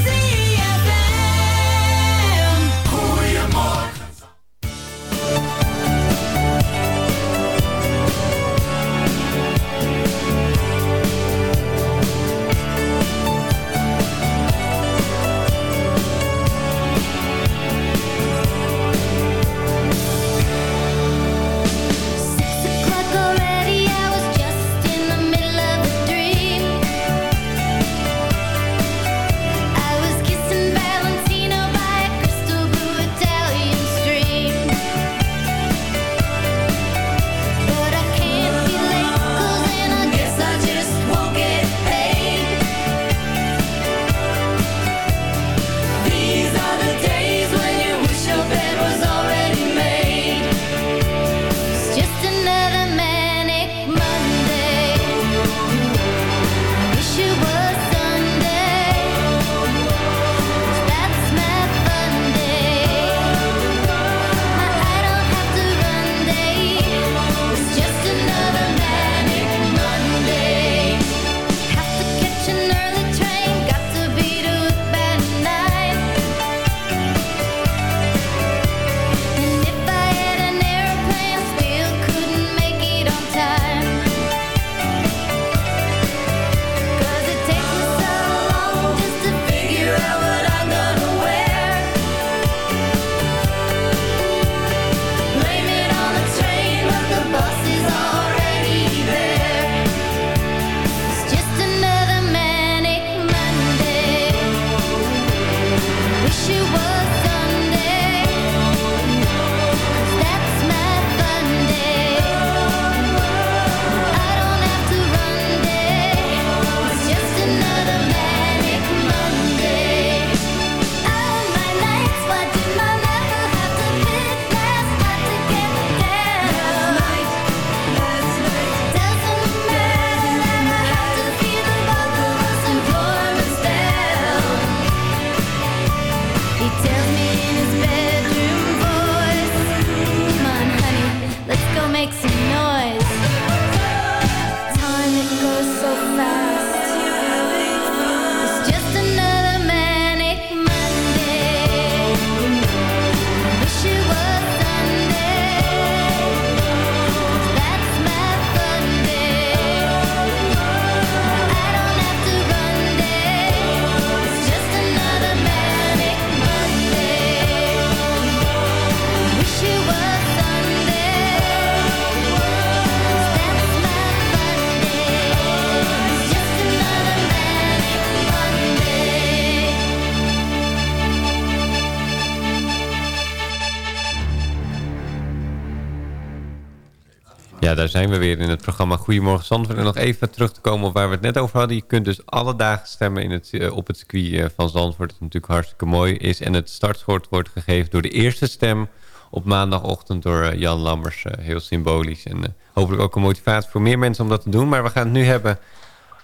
Zijn we weer in het programma Goedemorgen Zandvoort. En nog even terug te komen op waar we het net over hadden. Je kunt dus alle dagen stemmen in het, uh, op het circuit uh, van Zandvoort. Dat natuurlijk hartstikke mooi is. En het startschort wordt gegeven door de eerste stem op maandagochtend door uh, Jan Lammers. heel symbolisch. En hopelijk ook een motivatie voor meer mensen om dat te doen. Maar we gaan het nu hebben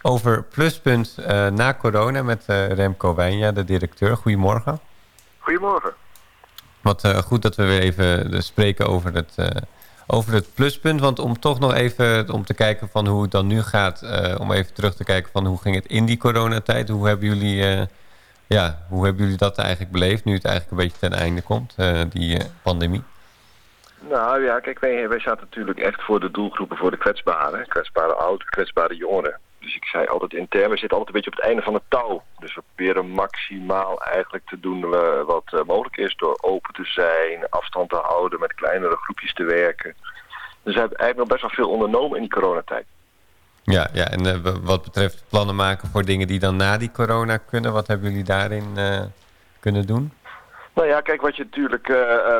over Pluspunt na corona met Remco Wijnja, de directeur. Goedemorgen. Goedemorgen. Wat eh, goed dat we weer even eh, spreken over het, eh, over het pluspunt. Want om toch nog even om te kijken van hoe het dan nu gaat. eh, om even terug te kijken van hoe ging het in die coronatijd. Hoe hebben jullie, eh, ja, hoe hebben jullie dat eigenlijk beleefd? Nu het eigenlijk een beetje ten einde komt, eh, die pandemie. Nou ja, kijk, wij, wij zaten natuurlijk echt voor de doelgroepen voor de kwetsbaren. Kwetsbare ouderen, kwetsbare jongeren. Dus ik zei altijd intern, we zitten altijd een beetje op het einde van het touw. Dus we proberen maximaal eigenlijk te doen eh, wat eh, mogelijk is door open te zijn, afstand te houden, met kleinere groepjes te werken. Dus we hebben eigenlijk nog best wel veel ondernomen in die coronatijd. Ja, ja en eh, wat betreft plannen maken voor dingen die dan na die corona kunnen. Wat hebben jullie daarin kunnen doen? Nou ja, kijk, wat je natuurlijk,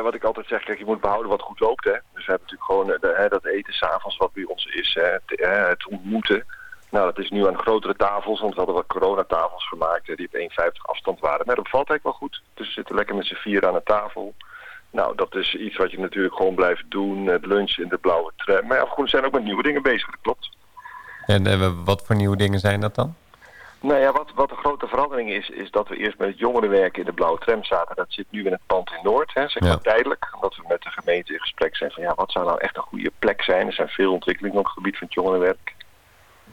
wat ik altijd zeg, kijk, je moet behouden wat goed loopt, hè. Dus we hebben natuurlijk gewoon de- hè, dat eten s'avonds wat bij ons is, hè, het, hè, het ontmoeten. Nou, dat is nu aan grotere tafels, want we hadden wat coronatafels gemaakt, die op 1,50 afstand waren. Maar dat bevalt eigenlijk wel goed. Dus we zitten lekker met z'n vier aan de tafel. Nou, dat is iets wat je natuurlijk gewoon blijft doen, het lunch in de blauwe tram. Maar ja, we zijn ook met nieuwe dingen bezig, dat klopt. En eh, wat voor nieuwe dingen zijn dat dan? Nou ja, wat, wat een grote verandering is, is dat we eerst met het jongerenwerk in de blauwe tram zaten. Dat zit nu in het pand in Noord, hè, zeg maar Ja. tijdelijk. Omdat we met de gemeente in gesprek zijn van ja, wat zou nou echt een goede plek zijn. Er zijn veel ontwikkelingen op het gebied van het jongerenwerk.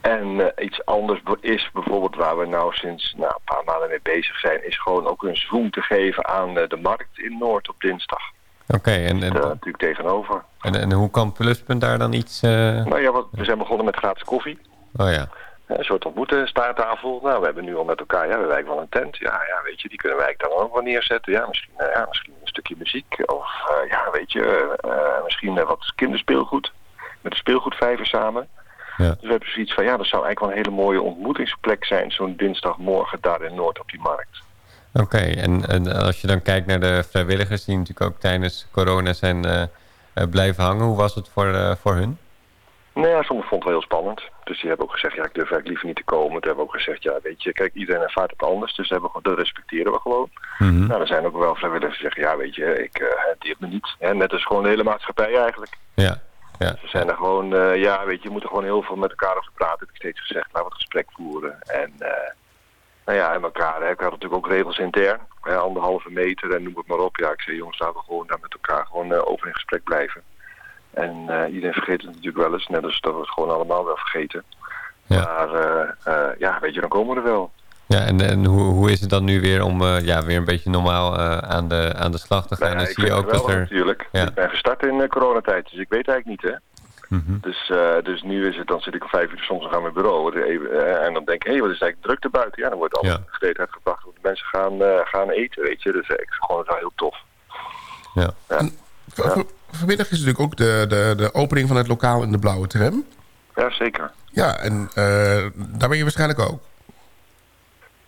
En eh, iets anders is bijvoorbeeld waar we nou sinds nou, een paar maanden mee bezig zijn, is gewoon ook een zoom te geven aan eh, de markt in Noord op dinsdag. Oké, en, en, Daar natuurlijk tegenover. en, en hoe kan Pluspunt daar dan iets... Nou ja, wat, we zijn begonnen met gratis koffie. Oh ja. Een soort ontmoeten, staattafel. Nou, we hebben nu al met elkaar, ja, we eigenlijk wel een tent. Ja, ja, weet je, die kunnen wij dan ook wel neerzetten. Ja, misschien, ja, misschien een stukje muziek. Of, ja, weet je, misschien wat kinderspeelgoed. Met de speelgoedvijver samen. Ja. Dus we hebben zoiets van, ja, dat zou eigenlijk wel een hele mooie ontmoetingsplek zijn. Zo'n dinsdagmorgen daar in Noord op die markt. Oké, en, en als je dan kijkt naar de vrijwilligers... die natuurlijk ook tijdens corona zijn eh, eh, blijven hangen... hoe was het voor, eh, voor hun? Nou ja, sommigen vonden het wel heel spannend. Dus die hebben ook gezegd, ja, ik durf eigenlijk liever niet te komen. Toen hebben we ook gezegd, ja, weet je, kijk, iedereen ervaart het anders. Dus dat, hebben we, gewoon- dat respecteren we gewoon. Mhm. Nou, er zijn ook wel vrijwilligers die zeggen, ja, weet je, ik, eh het me niet. Hè, net als gewoon de hele maatschappij eigenlijk. Ja, ja. Ze zijn er gewoon, eh, ja, weet je, je moet er gewoon heel veel met elkaar over praten. Heb ik steeds gezegd, laten we het gesprek voeren. En, eh, nou ja, en elkaar, hè. ik had natuurlijk ook regels intern. Hè, anderhalve meter en noem het maar op. Ja, ik zei, jongens, laten we gewoon daar met elkaar gewoon eh, over in gesprek blijven. En iedereen vergeet het natuurlijk wel eens, net als dat we het gewoon allemaal wel vergeten. Ja. Maar ja, weet je, dan komen we er wel. Ja, en, en hoe, hoe is het dan nu weer om eh, ja, weer een beetje normaal eh, aan, de, aan de slag te gaan? Nou ja, ik zie je ook dat er... natuurlijk. Ja. Ik ben gestart in eh, coronatijd, dus ik weet eigenlijk niet, hè. Mhm. Dus, eh, dus nu is het, dan zit ik om vijf uur soms nog aan mijn bureau. Even, en dan denk ik, hé, hey, wat is eigenlijk druk buiten? Ja, dan wordt alle Ja. gereedheid gebracht. Want de mensen gaan, eh, gaan eten, weet je. Dus ik vind gewoon wel heel tof. Ja. V- Vanmiddag is natuurlijk ook de, de, de opening van het lokaal in de blauwe tram. ja zeker. Ja, en eh, daar ben je waarschijnlijk ook.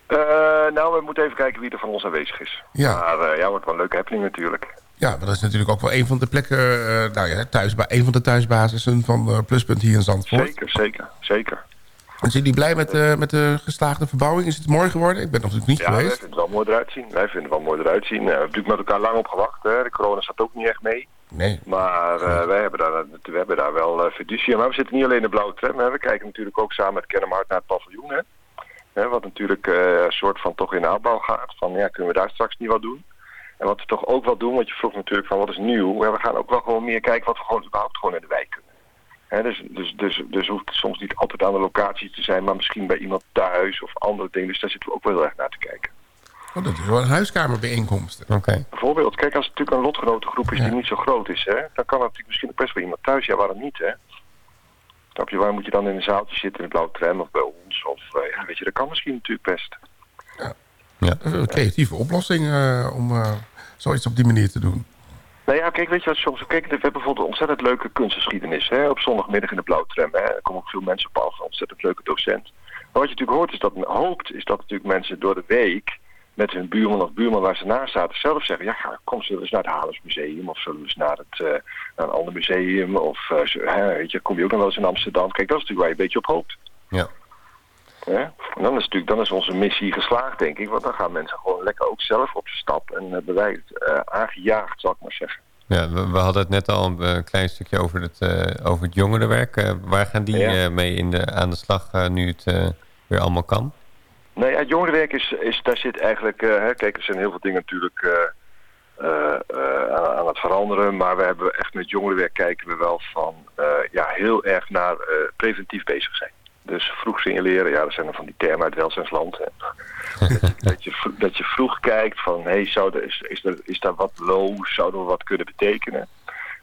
Eh, nou, we moeten even kijken wie er van ons aanwezig is. Ja. Maar eh, ja, wordt wel een leuke happening natuurlijk. Ja, maar dat is natuurlijk ook wel een van de plekken, eh, nou ja, thuis, een van de thuisbasissen van Pluspunt hier in Zandvoort. Zeker, zeker, zeker. En zijn jullie blij met, met de geslaagde verbouwing? Is het mooi geworden? Ik ben nog natuurlijk niet Ja, wij geweest. vinden het wel mooi eruit zien. Wij vinden het wel mooi eruit zien. We hebben natuurlijk met elkaar lang op gewacht. Hè. De corona staat ook niet echt mee. Nee. Maar wij hebben daar, we hebben daar wel uh, fiducie. Maar we zitten niet alleen in de blauwe tram. Hè. We kijken natuurlijk ook samen met Kennemer naar het paviljoen. Hè. Hè, wat natuurlijk eh, een soort van toch in de aanbouw gaat. Van ja, kunnen we daar straks niet wat doen? En wat we toch ook wel doen, want je vroeg natuurlijk van wat is nieuw. Ja, we gaan ook wel gewoon meer kijken wat we gewoon überhaupt gewoon in de wijk kunnen. Hè, dus, dus, dus, dus hoeft het soms niet altijd aan de locatie te zijn, maar misschien bij iemand thuis of andere dingen. Dus daar zitten we ook wel heel erg naar te kijken. Oh, dat is wel een huiskamerbijeenkomst. Oké. Bijvoorbeeld, kijk, als het natuurlijk een lotgenotengroep is die niet zo groot is, hè, dan kan het natuurlijk misschien ook best wel iemand thuis. Ja, waarom niet, hè? Snap je, waar moet je dan in een zaaltje zitten, in een blauwe tram of bij ons? Of, uh, ja, weet je, dat kan misschien natuurlijk best. Ja. ja. Een creatieve oplossing uh, om uh, zoiets op die manier te doen. Nou ja, kijk, weet je wat soms... Kijk, we hebben bijvoorbeeld een ontzettend leuke kunstgeschiedenis, hè, op zondagmiddag in de blauwe tram. Hè. Er komen ook veel mensen op af, een ontzettend leuke docent. Maar wat je natuurlijk hoort, is dat, hoopt, is dat natuurlijk mensen door de week met hun buurman of buurman waar ze naast zaten zelf zeggen... ja, kom, zullen we eens naar het Halens Museum of zullen we eens naar, het, uh, naar een ander museum... of uh, weet je, kom je ook nog wel eens in Amsterdam. Kijk, dat is natuurlijk waar je een beetje op hoopt. Ja. ja? En dan is, natuurlijk, dan is onze missie geslaagd, denk ik. Want dan gaan mensen gewoon lekker ook zelf op de stap. En hebben wij het aangejaagd, zal ik maar zeggen. Ja, we, we, hadden het net al een klein stukje over het, uh, over het jongerenwerk. waar gaan die ja. mee in de, aan de slag nu het weer allemaal kan? Nou ja, jongerenwerk is, is daar zit eigenlijk, uh, hè, kijk, er zijn heel veel dingen natuurlijk uh, aan, aan, het veranderen. Maar we hebben echt met jongerenwerk kijken we wel van ja, heel erg naar preventief bezig zijn. Dus vroeg signaleren, ja, dat zijn dan van die termen uit welzijnsland. dat, je, dat je vroeg kijkt van, hé, hey, zou is, is, er, is daar wat low, zouden we wat kunnen betekenen?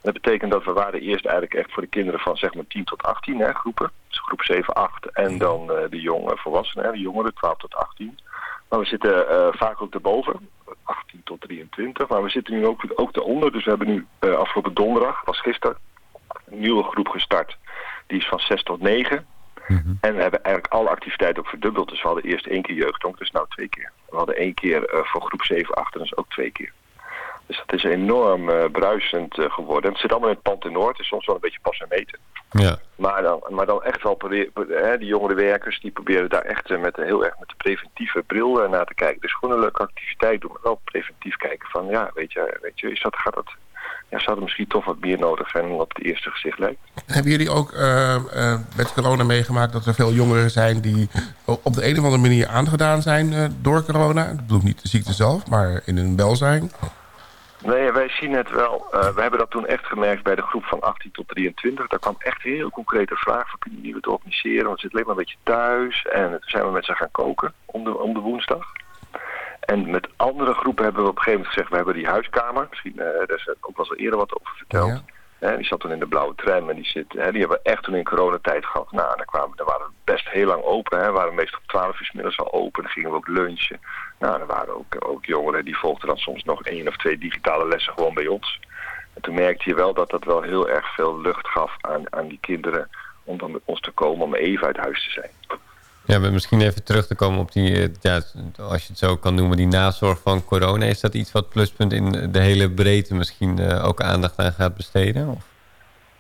dat betekent dat we waren eerst eigenlijk echt voor de kinderen van zeg maar 10 tot 18 hè, groepen. Groep 7, 8 en dan uh, de jonge volwassenen, de jongeren 12 tot 18. Maar we zitten uh, vaak ook erboven, 18 tot 23. Maar we zitten nu ook, ook eronder. Dus we hebben nu uh, afgelopen donderdag, was gisteren, een nieuwe groep gestart. Die is van 6 tot 9. Mhm. En we hebben eigenlijk alle activiteiten ook verdubbeld. Dus we hadden eerst één keer jeugdhonk, dus nou twee keer. We hadden één keer uh, voor groep 7, 8, dus ook twee keer. Dus dat is enorm uh, bruisend uh, geworden. het zit allemaal in het pand in Noord, dus soms wel een beetje pas en meten. Ja. Maar, dan, maar dan echt wel, hè, die jongere werkers, die proberen daar echt met, heel erg met de preventieve bril naar te kijken. Dus gewoon een leuke activiteit doen, maar wel preventief kijken van, ja, weet je, weet je is dat, gaat dat ja, zou er misschien toch wat meer nodig zijn dan op het eerste gezicht lijkt. Hebben jullie ook uh, uh, met corona meegemaakt dat er veel jongeren zijn die op de een of andere manier aangedaan zijn uh, door corona? Ik bedoel niet de ziekte zelf, maar in hun welzijn. Nee, wij zien het wel. we hebben dat toen echt gemerkt bij de groep van 18 tot 23. Daar kwam echt heel concrete vraag van kunnen jullie het organiseren? Want ze zitten alleen maar een beetje thuis. En toen zijn we met ze gaan koken om de, om de woensdag. En met andere groepen hebben we op een gegeven moment gezegd... we hebben die huiskamer, misschien uh, daar is ook wel eerder wat over verteld... Ja. die zat toen in de blauwe tram en die, zit, die hebben we echt toen in coronatijd gehad. Nou, dan, kwamen, dan waren we best heel lang open. Hè. We waren meestal op 12 uur middags al open. Dan gingen we ook lunchen. Nou, er waren ook, ook jongeren die volgden dan soms nog één of twee digitale lessen gewoon bij ons. En toen merkte je wel dat dat wel heel erg veel lucht gaf aan, aan die kinderen... om dan met ons te komen om even uit huis te zijn. Ja, maar misschien even terug te komen op die, eh, ja, als je het zo kan noemen, die nazorg van corona. Is dat iets wat Pluspunt in de hele breedte misschien uh, ook aandacht aan gaat besteden? Of?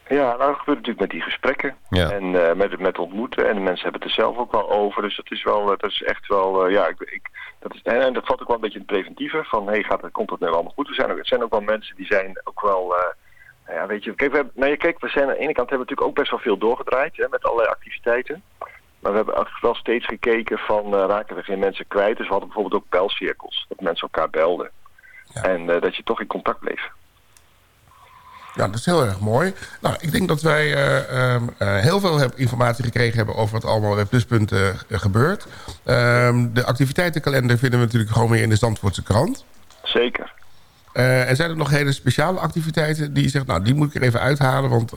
Ja, nou, dat gebeurt natuurlijk met die gesprekken. Ja. En uh, met, met ontmoeten. En de mensen hebben het er zelf ook wel over. Dus dat is wel, dat is echt wel, ja, ik, ik, dat is, en, dat valt ook wel een beetje in het preventieve. Van, hé, hey, gaat, komt het nu allemaal goed? Er zijn, ook, er zijn ook wel mensen die zijn ook wel... ja, weet je, kijk, we, hebben, nee, kijk, we zijn aan de ene kant hebben we natuurlijk ook best wel veel doorgedraaid hè, met allerlei activiteiten. Maar we hebben wel steeds gekeken van raken we geen mensen kwijt. Dus we hadden bijvoorbeeld ook belcirkels. Dat mensen elkaar belden. Ja. En dat je toch in contact bleef. Ja, dat is heel erg mooi. Nou, ik denk dat wij uh, heel veel informatie gekregen hebben... over wat allemaal bij Pluspunten gebeurt. Ehm, de activiteitenkalender vinden we natuurlijk gewoon weer in de Zandvoortse krant. Zeker. en zijn er nog hele speciale activiteiten die je zegt... nou, die moet ik er even uithalen, want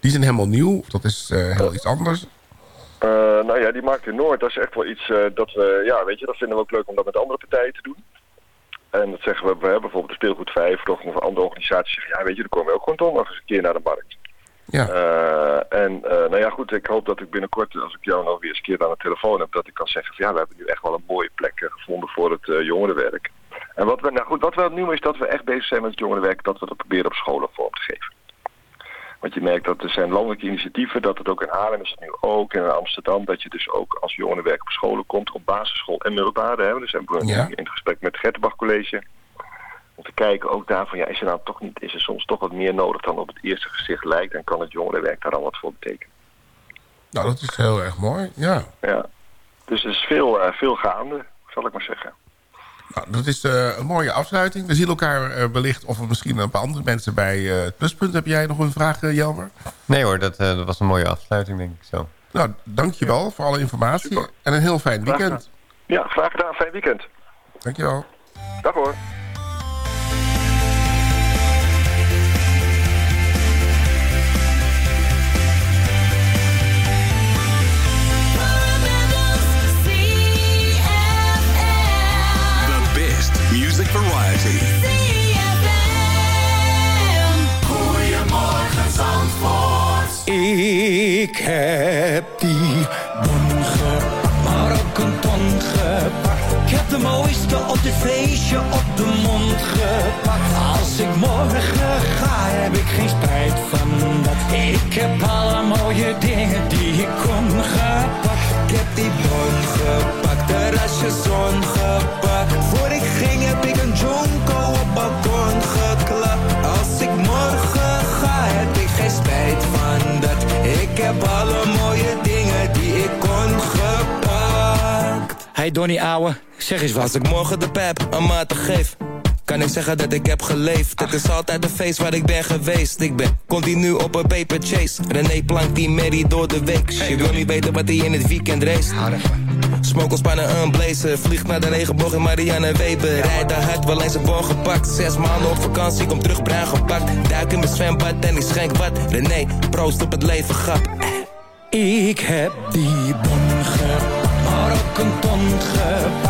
die zijn helemaal nieuw. Of dat is heel iets anders. Nou ja, die Markt in Noord, dat is echt wel iets dat we, ja, weet je, dat vinden we ook leuk om dat met andere partijen te doen. En dat zeggen we, we hebben bijvoorbeeld de Speelgoed 5 of nog andere organisaties zeggen, ja, weet je, dan komen we ook gewoon toch nog eens een keer naar de markt. Ja. Uh, en nou ja, goed, ik hoop dat ik binnenkort, als ik jou nog weer eens een keer aan de telefoon heb, dat ik kan zeggen van ja, we hebben nu echt wel een mooie plek gevonden voor het jongerenwerk. En wat we, nou goed, wat we nu is dat we echt bezig zijn met het jongerenwerk, dat we dat proberen op scholen vorm te geven. Want je merkt dat er zijn landelijke initiatieven, dat het ook in Haarlem is het nu ook, en in Amsterdam, dat je dus ook als jongerenwerk op scholen komt, op basisschool en middelbare. Hè. Dus hebben we ja. in gesprek met het Gertenbach College. Om te kijken ook daarvan, ja, is er nou toch niet, is er soms toch wat meer nodig dan op het eerste gezicht lijkt, en kan het jongerenwerk daar al wat voor betekenen. Nou, dat is heel erg mooi, ja. Ja, dus er is veel, uh, veel gaande, zal ik maar zeggen. Nou, dat is uh, een mooie afsluiting. We zien elkaar uh, wellicht of er misschien een paar andere mensen bij uh, het pluspunt. Heb jij nog een vraag, Jelmer? Nee hoor, dat, dat, was een mooie afsluiting, denk ik zo. Nou, dankjewel ja. voor alle informatie. Super. En een heel fijn weekend. Ja, graag gedaan. Fijn weekend. Dankjewel. Dag hoor. Music Variety. Goedemorgen Zandvoort. Ik heb die bon gepakt, maar ook een ton gepakt. Ik heb de mooiste op dit feestje op de mond gepakt. Als ik morgen ga, heb ik geen spijt van dat. Ik heb alle mooie dingen die ik kon gepakt. Ik heb die bon gepakt, de zon gepakt. Voor ik ging heb ik een jonko op balkon geklapt. Als ik morgen ga, heb ik geen spijt van dat. Ik heb alle mooie dingen die ik kon gepakt. Hey Donnie ouwe, zeg eens wat. Als ik morgen de pep een maat geef kan ik zeggen dat ik heb geleefd. Het is altijd een feest waar ik ben geweest. Ik ben continu op een paper chase. René plankt die Mary door de week. Je wil niet weten wat hij in het weekend race. Smoke spannen een blazer. Vliegt naar de regenboog in Marianne Weber. Rijd de hard, wel eens een bon gepakt. Zes maanden op vakantie, kom terug bruin gepakt. Duik in mijn zwembad en ik schenk wat. René, proost op het leven, grap. Ik heb die bon gepakt, maar ook een ton gepakt.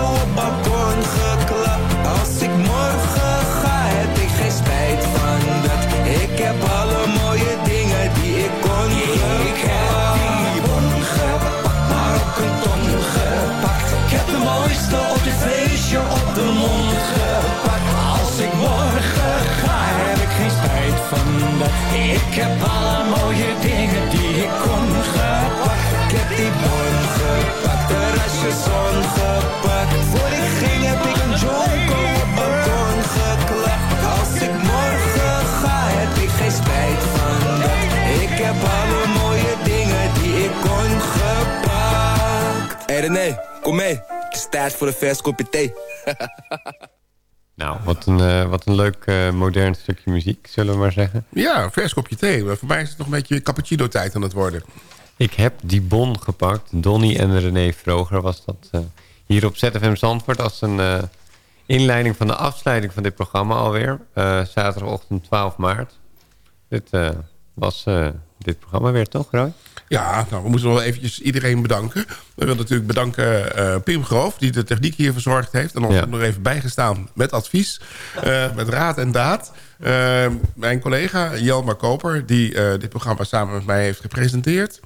Ik heb alle mooie dingen die ik kon gepakt. Ik heb die bon gepakt, terrasje zon gepakt. Voor ik ging heb ik een jonko op balkon geklapt. Als ik morgen ga, heb ik geen spijt van dat. Ik heb alle mooie dingen die ik kon gepakt. Hé hey René, kom mee. Het is tijd voor een vers kopje thee. Nou, wat een, eh, wat een leuk eh, modern stukje muziek, zullen we maar zeggen. Ja, vers kopje thee. Voor mij is het nog een beetje cappuccino-tijd aan het worden. Ik heb die bon gepakt. Donny en René Vroger was dat eh, hier op ZFM Zandvoort... als een inleiding van de afsluiting van dit programma alweer. Zaterdagochtend 12 maart. Dit was dit programma weer, toch Roy? Ja, nou, we moeten wel eventjes iedereen bedanken. We willen natuurlijk bedanken eh, Pim Groof, die de techniek hier verzorgd heeft. En ons Ja. nog even bijgestaan met advies, eh, met raad en daad. Eh, mijn collega Jelma Koper, die eh, dit programma samen met mij heeft gepresenteerd.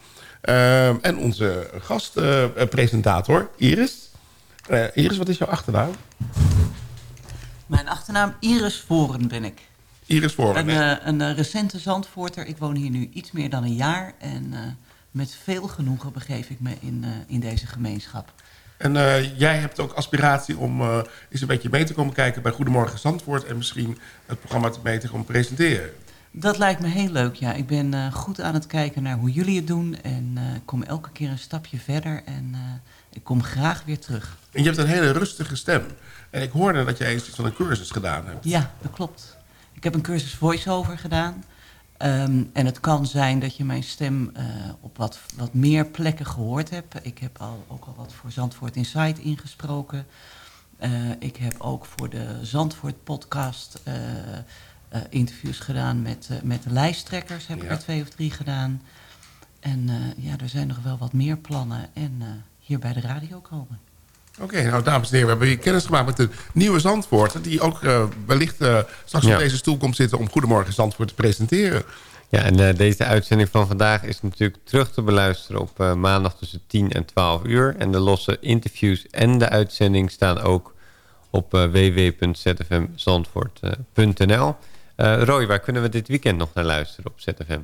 En onze gastpresentator, Iris. Eh, Iris, wat is jouw achternaam? Mijn achternaam Iris Voren ben ik. Iris Voren. Een, een recente Zandvoorter. Ik woon hier nu iets meer dan een jaar. En eh, met veel genoegen begeef ik me in, eh, in deze gemeenschap. En eh, jij hebt ook aspiratie om eh, eens een beetje mee te komen kijken bij Goedemorgen Zandvoort... en misschien het programma te mee te komen presenteren. Dat lijkt me heel leuk, ja. Ik ben goed aan het kijken naar hoe jullie het doen. En ik kom elke keer een stapje verder. En ik kom graag weer terug. En je hebt een hele rustige stem. En ik hoorde dat jij eens iets van een cursus gedaan hebt. Ja, dat klopt. Ik heb een cursus voice-over gedaan. Ehm, en het kan zijn dat je mijn stem eh, op wat, wat meer plekken gehoord hebt. Ik heb al, ook al wat voor Zandvoort Insight ingesproken. Eh, ik heb ook voor de Zandvoort podcast eh, interviews gedaan met, met de lijsttrekkers. Heb ik er twee of drie gedaan. En ja, er zijn nog wel wat meer plannen. En hier bij de radio komen. Oké, nou dames en heren, we hebben hier kennis gemaakt met de nieuwe Zandvoort... die ook eh, wellicht eh, straks Ja. op deze stoel komt zitten... om Goedemorgen Zandvoort te presenteren. Ja, en eh, deze uitzending van vandaag is natuurlijk terug te beluisteren op maandag tussen 10 en 12 uur. En de losse interviews en de uitzending staan ook op www.zfmzandvoort.nl. Roy, waar kunnen we dit weekend nog naar luisteren op ZFM?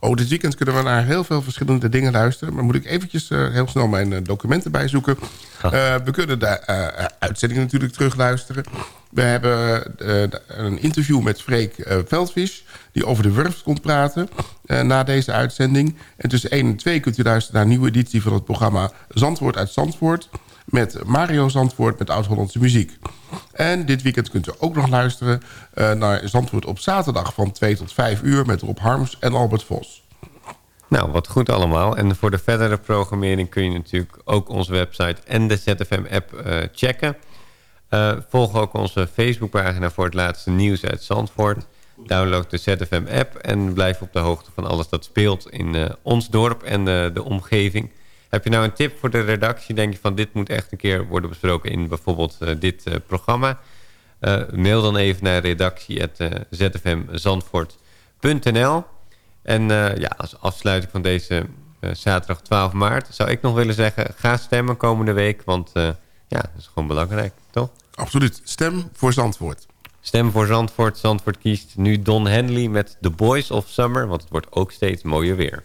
Oh, dit weekend kunnen we naar heel veel verschillende dingen luisteren. Maar moet ik eventjes eh, heel snel mijn eh, documenten bijzoeken. Eh, we kunnen de uitzending natuurlijk terugluisteren. We hebben een interview met Freek Veldvis... die over de Wurf komt praten na deze uitzending. En tussen 1 en 2 kunt u luisteren naar een nieuwe editie van het programma... Zandvoort uit Zandvoort... met Mario Zandvoort met Oud-Hollandse muziek. En dit weekend kunt u ook nog luisteren eh, naar Zandvoort op zaterdag... van 2 tot 5 uur met Rob Harms en Albert Vos. Nou, wat goed allemaal. En voor de verdere programmering kun je natuurlijk ook onze website en de ZFM-app eh, checken. Eh, volg ook onze Facebookpagina voor het laatste nieuws uit Zandvoort. Download de ZFM-app en blijf op de hoogte van alles dat speelt in ons dorp en de omgeving. Heb je nou een tip voor de redactie? Denk je van dit moet echt een keer worden besproken in bijvoorbeeld eh, dit eh, programma? Eh, mail dan even naar redactie.zfmzandvoort.nl En ja, als afsluiting van deze zaterdag 12 maart... zou ik nog willen zeggen, ga stemmen komende week. Want ja, dat is gewoon belangrijk, toch? Absoluut. Stem voor Zandvoort. Stem voor Zandvoort. Zandvoort kiest nu Don Henley met The Boys of Summer. Want het wordt ook steeds mooier weer.